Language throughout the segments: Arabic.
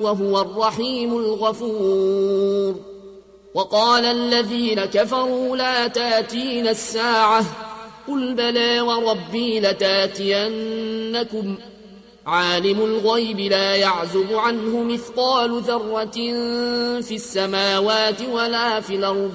وهو الرحيم الغفور. وقال الذين كفروا لا تاتين الساعة. قل بلى وربي لتأتينكم. عالم الغيب لا يعزب عنه مثقال ذرة في السماوات ولا في الأرض.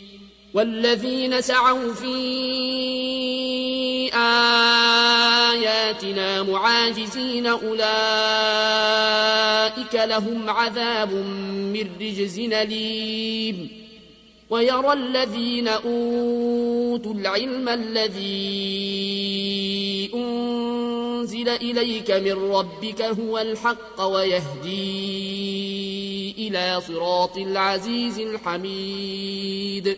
والذين سعوا في آياتنا معاجزين أولئك لهم عذاب من رجز أليم ويرى الذين أوتوا العلم الذي أنزل إليك من ربك هو الحق ويهدي إلى صراط العزيز الحميد.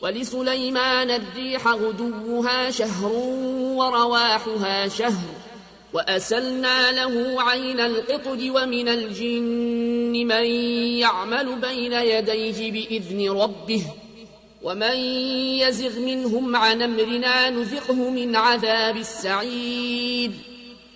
ولسليمان الريح غدوها شهر ورواحها شهر وأسلنا له عين القطر ومن الجن من يعمل بين يديه بإذن ربه ومن يزغ منهم عن أمرنا نذقه من عذاب السعيد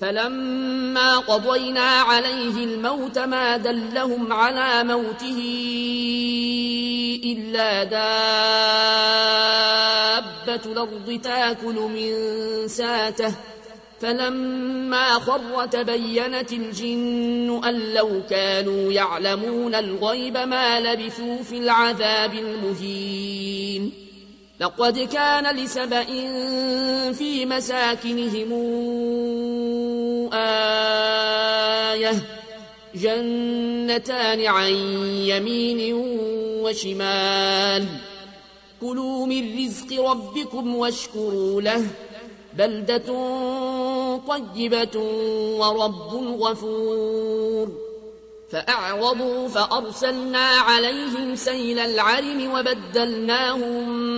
فلما قضينا عليه الموت ما دلهم على موته إلا دابة الأرض تاكل من ساته. فلما خر تبينت الجن أن لو كانوا يعلمون الغيب ما لبثوا في العذاب المهين. لقد كان لسبأ في مساكنهم آية جنتان عن يمين وشمال. كلوا من رزق ربكم واشكروا له. بلدة طيبة ورب غفور. فأعرضوا فأرسلنا عليهم سيل العرم وبدلناهم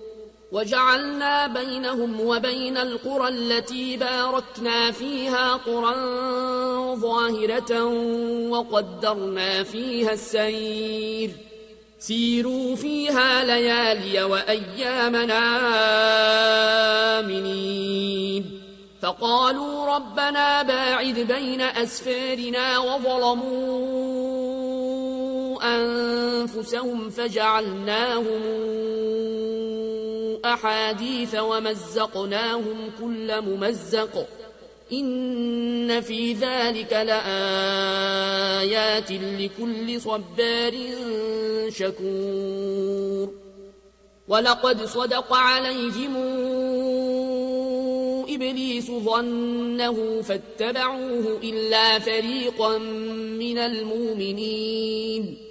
وجعلنا بينهم وبين القرى التي باركنا فيها قرى ظاهرة وقدرنا فيها السير. سيروا فيها ليالي وأيامنا آمنين. فقالوا ربنا باعد بين أسفارنا وظلموا أنفسهم فجعلناهم أحاديث ومزقناهم كل ممزق. إن في ذلك لآيات لكل صبار شكور. ولقد صدق عليهم إبليس ظنه فاتبعوه إلا فريقا من المؤمنين.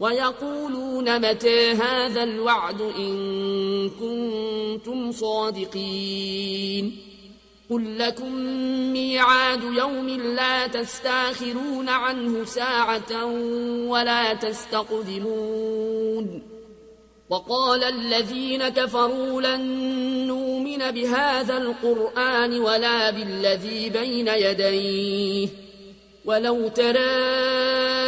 ويقولون متى هذا الوعد إن كنتم صادقين قل لكم ميعاد يوم لا تستاخرون عنه ساعة ولا تستقدمون وقال الذين كفروا لن نؤمن بهذا القرآن ولا بالذي بين يديه ولو ترى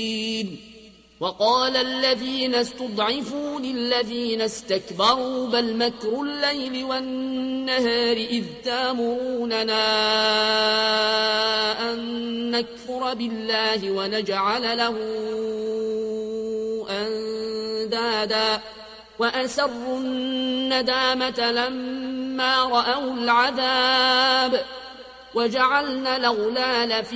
وقال الذين استضعفوا للذين استكبروا بل مكر الليل والنهار إذ تامروننا أن نكفر بالله ونجعل له أندادا وأسروا الندامة لما رأوا العذاب وجعلنا الأغلال في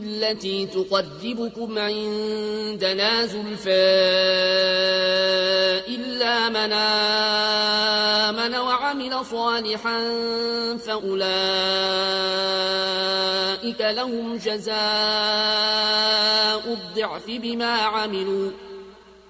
بالتي تقربكم عندنا زلفى إلا من آمن وعمل صالحا فأولئك لهم جزاء الضعف بما عملوا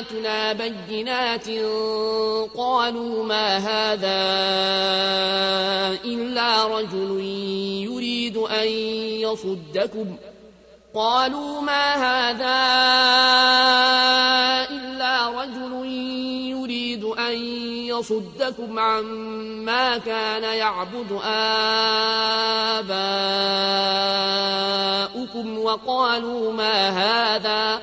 آياتنا بينات قالوا ما هذا إلا رجل يريد أن يصدكم قالوا ما هذا إلا رجل يريد أن يصدكم عما كان يعبد آباؤكم وقالوا ما هذا